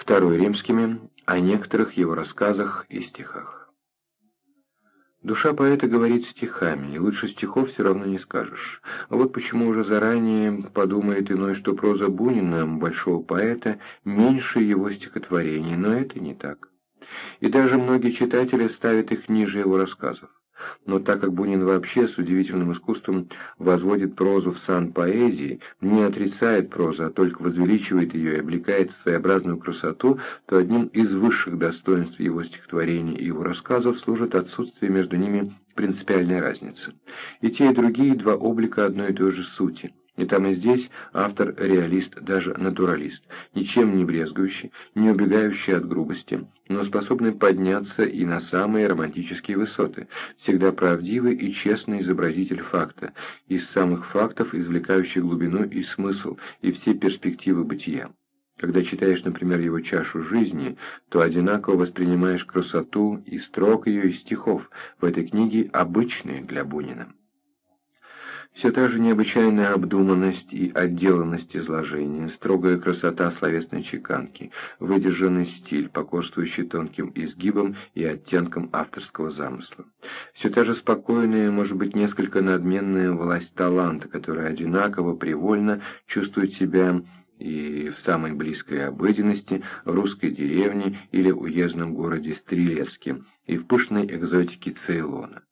второй римскими, о некоторых его рассказах и стихах. Душа поэта говорит стихами, и лучше стихов все равно не скажешь. Вот почему уже заранее подумает иной, что проза Бунина, большого поэта, меньше его стихотворений, но это не так. И даже многие читатели ставят их ниже его рассказов. Но так как Бунин вообще с удивительным искусством возводит прозу в сан поэзии, не отрицает прозу, а только возвеличивает ее и облекает в своеобразную красоту, то одним из высших достоинств его стихотворений и его рассказов служит отсутствие между ними принципиальной разницы. И те, и другие два облика одной и той же сути – и там и здесь автор реалист, даже натуралист, ничем не брезгующий, не убегающий от грубости, но способный подняться и на самые романтические высоты, всегда правдивый и честный изобразитель факта, из самых фактов извлекающий глубину и смысл, и все перспективы бытия. Когда читаешь, например, его чашу жизни, то одинаково воспринимаешь красоту и строк ее, и стихов в этой книге обычные для Бунина. Все та же необычайная обдуманность и отделанность изложения, строгая красота словесной чеканки, выдержанный стиль, покорствующий тонким изгибам и оттенкам авторского замысла. Все та же спокойная, может быть, несколько надменная власть таланта, которая одинаково, привольно чувствует себя и в самой близкой обыденности в русской деревне или уездном городе Стрелецке, и в пышной экзотике Цейлона.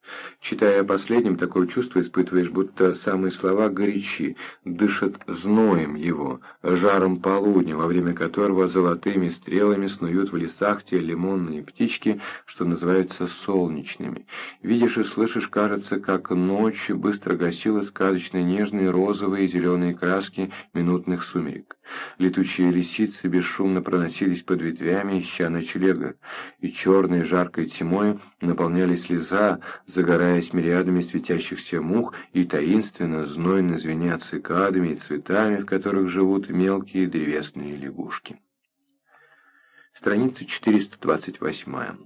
Читая о последнем, такое чувство испытываешь, будто самые слова горячи, дышат зноем его, жаром полудня, во время которого золотыми стрелами снуют в лесах те лимонные птички, что называются солнечными. Видишь и слышишь, кажется, как ночь быстро гасила сказочные нежные розовые и зеленые краски минутных сумерек. Летучие лисицы бесшумно проносились под ветвями, ища ночлега, и черной жаркой тьмой наполнялись леса, загораясь мириадами светящихся мух и таинственно, знойно звеня цикадами и цветами, в которых живут мелкие древесные лягушки. Страница 428.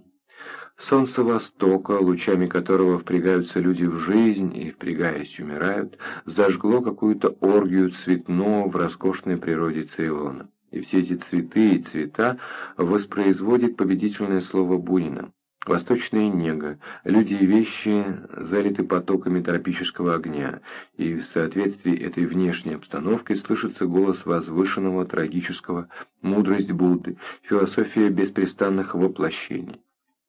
Солнце Востока, лучами которого впрягаются люди в жизнь и, впрягаясь, умирают, зажгло какую-то оргию цветного в роскошной природе Цейлона. И все эти цветы и цвета воспроизводит победительное слово Бунина. Восточная нега, люди и вещи залиты потоками тропического огня, и в соответствии этой внешней обстановкой слышится голос возвышенного, трагического, мудрость Будды, философия беспрестанных воплощений.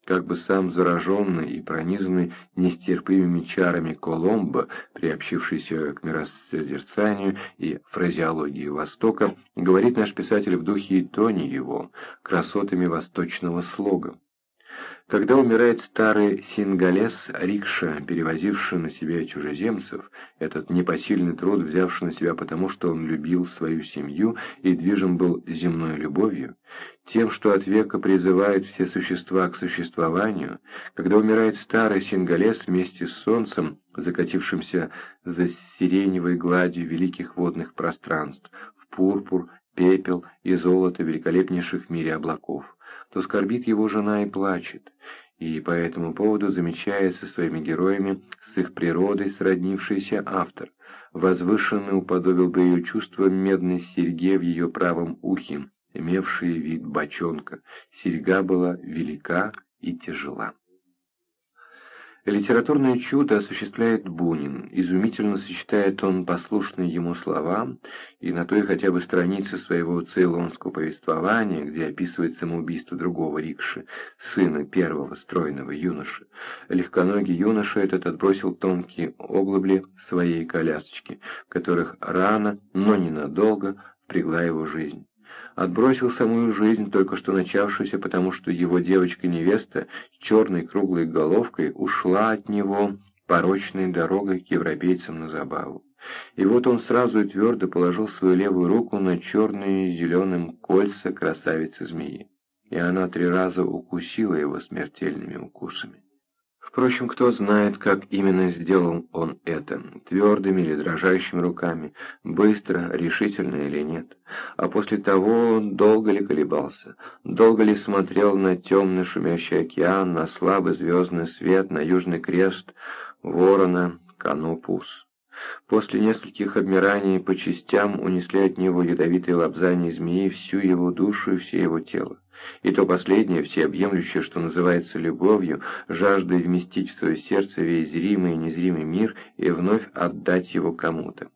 Как бы сам зараженный и пронизанный нестерпимыми чарами Коломбо, приобщившийся к миросозерцанию и фразеологии Востока, говорит наш писатель в духе и тоне его, красотами восточного слога. Когда умирает старый сингалес рикша, перевозивший на себе чужеземцев, этот непосильный труд, взявший на себя потому, что он любил свою семью и движим был земной любовью, тем, что от века призывает все существа к существованию, когда умирает старый сингалес вместе с солнцем, закатившимся за сиреневой гладью великих водных пространств, в пурпур, пепел и золото великолепнейших в мире облаков, то скорбит его жена и плачет, и по этому поводу замечает со своими героями с их природой сроднившийся автор. Возвышенный уподобил бы ее чувство медной серьге в ее правом ухе, имевшей вид бочонка. Серьга была велика и тяжела. Литературное чудо осуществляет Бунин, изумительно сочетает он послушные ему слова, и на той хотя бы странице своего цейлонского повествования, где описывает самоубийство другого рикши, сына первого стройного юноши, легконогий юноша этот отбросил тонкие оглобли своей колясочки, в которых рано, но ненадолго впрягла его жизнь отбросил самую жизнь, только что начавшуюся, потому что его девочка-невеста с черной круглой головкой ушла от него порочной дорогой к европейцам на забаву. И вот он сразу и твердо положил свою левую руку на черные зеленым кольца красавицы-змеи, и она три раза укусила его смертельными укусами. Впрочем, кто знает, как именно сделал он это, твердыми или дрожащими руками, быстро, решительно или нет. А после того долго ли колебался, долго ли смотрел на темный шумящий океан, на слабый звездный свет, на южный крест, ворона, канопус. После нескольких обмираний по частям унесли от него ядовитые лапзания змеи всю его душу и все его тело. И то последнее, всеобъемлющее, что называется любовью, жаждой вместить в свое сердце весь зримый и незримый мир и вновь отдать его кому-то.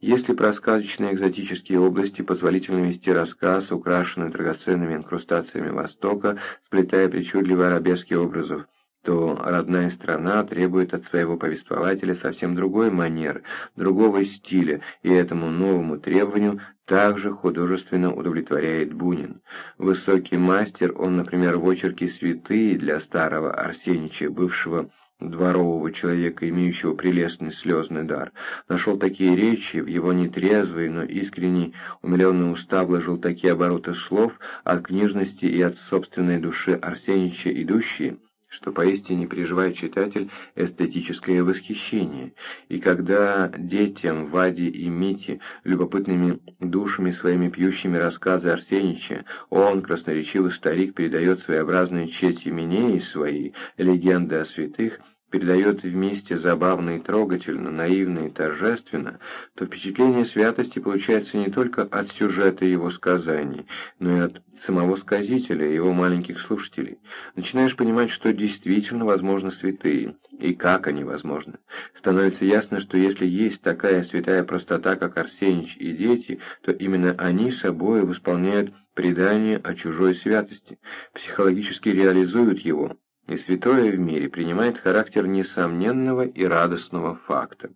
Если про сказочные экзотические области позволительно вести рассказ, украшенный драгоценными инкрустациями Востока, сплетая причудливые арабеские образов, то родная страна требует от своего повествователя совсем другой манеры, другого стиля, и этому новому требованию также художественно удовлетворяет Бунин. Высокий мастер, он, например, в очерке «Святые» для старого Арсенича, бывшего дворового человека, имеющего прелестный слезный дар, нашел такие речи, в его нетрезвые, но искренней, умиленные уста вложил такие обороты слов от книжности и от собственной души Арсенича идущие, что поистине переживает читатель эстетическое восхищение, и когда детям Ваде и Мите, любопытными душами своими пьющими рассказы Арсенича, он, красноречивый старик, передает своеобразные чети Минеи свои, легенды о святых, передает вместе забавно и трогательно, наивно и торжественно, то впечатление святости получается не только от сюжета его сказаний, но и от самого сказителя его маленьких слушателей. Начинаешь понимать, что действительно возможны святые, и как они возможны. Становится ясно, что если есть такая святая простота, как Арсенич и дети, то именно они собой восполняют предание о чужой святости, психологически реализуют его, и святое в мире принимает характер несомненного и радостного факта.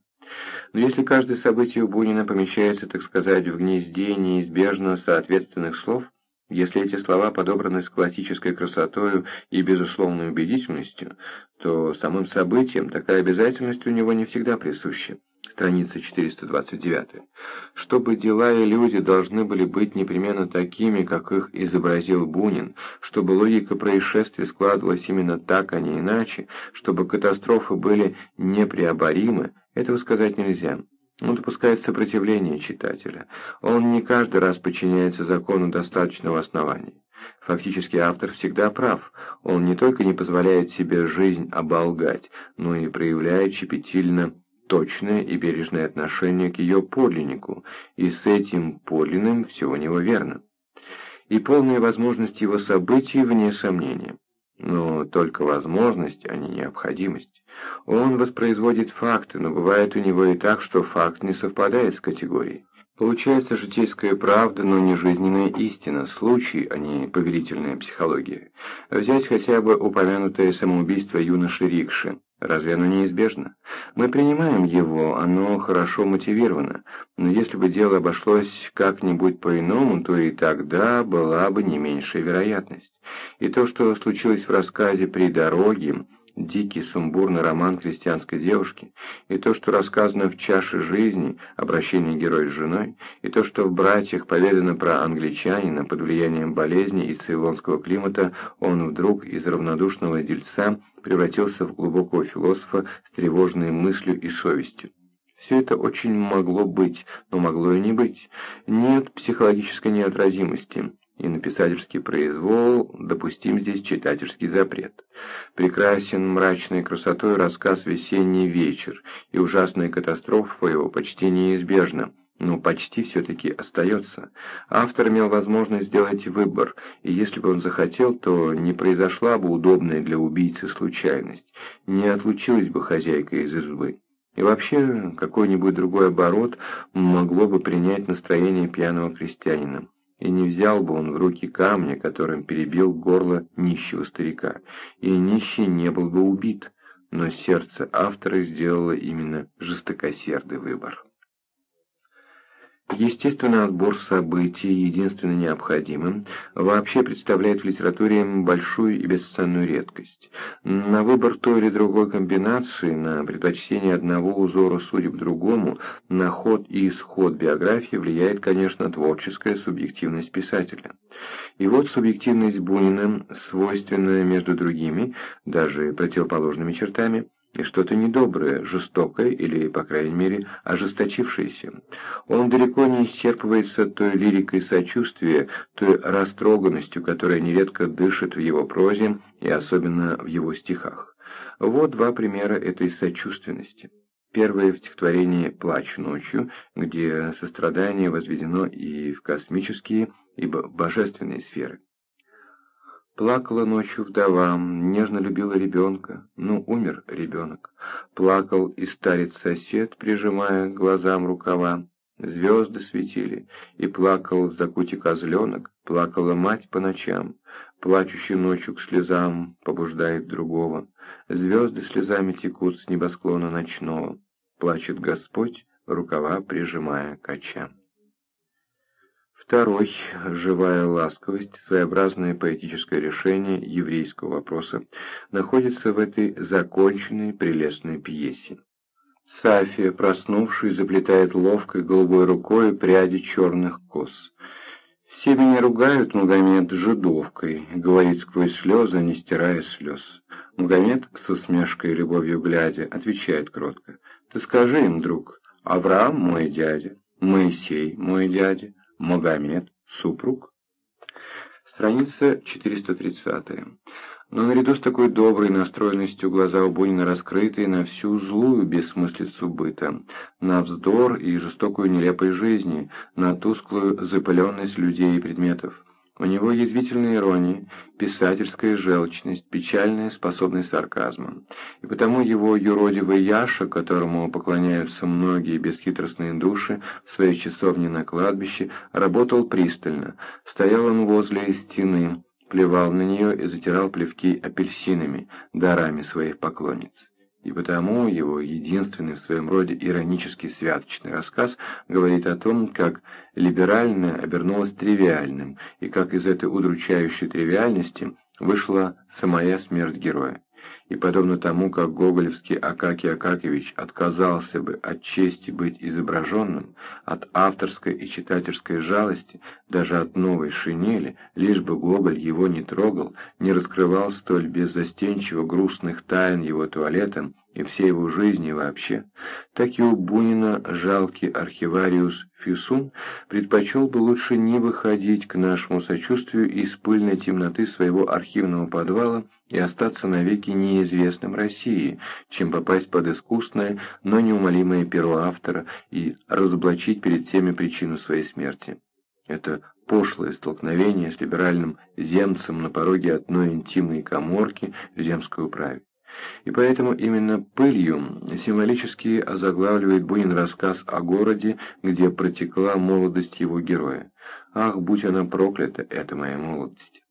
Но если каждое событие у Бунина помещается, так сказать, в гнезде неизбежно соответственных слов, если эти слова подобраны с классической красотою и безусловной убедительностью, то самым событиям такая обязательность у него не всегда присуща страница 429. Чтобы дела и люди должны были быть непременно такими, как их изобразил Бунин, чтобы логика происшествий складывалась именно так, а не иначе, чтобы катастрофы были непреоборимы, этого сказать нельзя. Он допускает сопротивление читателя. Он не каждый раз подчиняется закону достаточного основания. Фактически автор всегда прав. Он не только не позволяет себе жизнь оболгать, но и проявляет щепетильно точное и бережное отношение к ее подлиннику, и с этим подлинным все у него верно. И полная возможность его событий вне сомнения. Но только возможность, а не необходимость. Он воспроизводит факты, но бывает у него и так, что факт не совпадает с категорией. Получается житейская правда, но не жизненная истина, случай, а не повелительная психология. Взять хотя бы упомянутое самоубийство юноши Рикши. Разве оно неизбежно? Мы принимаем его, оно хорошо мотивировано, но если бы дело обошлось как-нибудь по-иному, то и тогда была бы не меньшая вероятность. И то, что случилось в рассказе «При дороге», дикий сумбурный роман крестьянской девушки, и то, что рассказано в «Чаше жизни», обращение героя с женой, и то, что в «Братьях» поведано про англичанина, под влиянием болезни и цейлонского климата, он вдруг из равнодушного дельца превратился в глубокого философа с тревожной мыслью и совестью. Все это очень могло быть, но могло и не быть. Нет психологической неотразимости и на писательский произвол допустим здесь читательский запрет. Прекрасен мрачной красотой рассказ «Весенний вечер», и ужасная катастрофа его почти неизбежна, но почти все-таки остается. Автор имел возможность сделать выбор, и если бы он захотел, то не произошла бы удобная для убийцы случайность, не отлучилась бы хозяйка из избы. И вообще, какой-нибудь другой оборот могло бы принять настроение пьяного крестьянина и не взял бы он в руки камня, которым перебил горло нищего старика, и нищий не был бы убит, но сердце автора сделало именно жестокосердый выбор. Естественно, отбор событий, единственно необходимым, вообще представляет в литературе большую и бесценную редкость. На выбор той или другой комбинации, на предпочтение одного узора судеб другому, на ход и исход биографии влияет, конечно, творческая субъективность писателя. И вот субъективность Бунина, свойственная между другими, даже противоположными чертами, и что-то недоброе, жестокое или, по крайней мере, ожесточившееся. Он далеко не исчерпывается той лирикой сочувствия, той растроганностью, которая нередко дышит в его прозе и особенно в его стихах. Вот два примера этой сочувственности. Первое в стихотворении «Плач ночью», где сострадание возведено и в космические, и божественные сферы. Плакала ночью вдова, нежно любила ребенка, ну, умер ребенок. Плакал и старец-сосед, прижимая глазам рукава. Звезды светили, и плакал в закуте козленок, плакала мать по ночам. Плачущий ночью к слезам побуждает другого. Звезды слезами текут с небосклона ночного. Плачет Господь, рукава прижимая к очам. Второй – живая ласковость, своеобразное поэтическое решение еврейского вопроса, находится в этой законченной прелестной пьесе. Сафия, проснувшись, заплетает ловкой голубой рукой пряди черных кос. «Все меня ругают, Магомед, жидовкой», — говорит сквозь слезы, не стирая слез. Магомед, с усмешкой и любовью глядя, отвечает кротко. «Ты скажи им, друг, Авраам мой дядя, Моисей мой дядя, Магомед, супруг». Страница 430. Но наряду с такой доброй настроенностью глаза у Бунина раскрыты на всю злую бессмыслицу быта, на вздор и жестокую нелепой жизни, на тусклую запыленность людей и предметов. У него язвительная ирония, писательская желчность, печальная способность сарказма. И потому его юродивый Яша, которому поклоняются многие бесхитростные души в своей часовне на кладбище, работал пристально. Стоял он возле стены, плевал на нее и затирал плевки апельсинами, дарами своих поклонниц. И потому его единственный в своем роде иронический святочный рассказ говорит о том, как либеральное обернулось тривиальным, и как из этой удручающей тривиальности вышла самая смерть героя и подобно тому, как гоголевский Акакий Акакевич отказался бы от чести быть изображенным, от авторской и читательской жалости, даже от новой шинели, лишь бы Гоголь его не трогал, не раскрывал столь беззастенчиво грустных тайн его туалета и всей его жизни вообще, так и у Бунина жалкий архивариус Фюсун предпочел бы лучше не выходить к нашему сочувствию из пыльной темноты своего архивного подвала и остаться навеки неизвестным России, чем попасть под искусное, но неумолимое перо автора и разоблачить перед всеми причину своей смерти. Это пошлое столкновение с либеральным земцем на пороге одной интимной коморки в земской управе. И поэтому именно пылью символически озаглавливает Бунин рассказ о городе, где протекла молодость его героя. «Ах, будь она проклята, эта моя молодость!»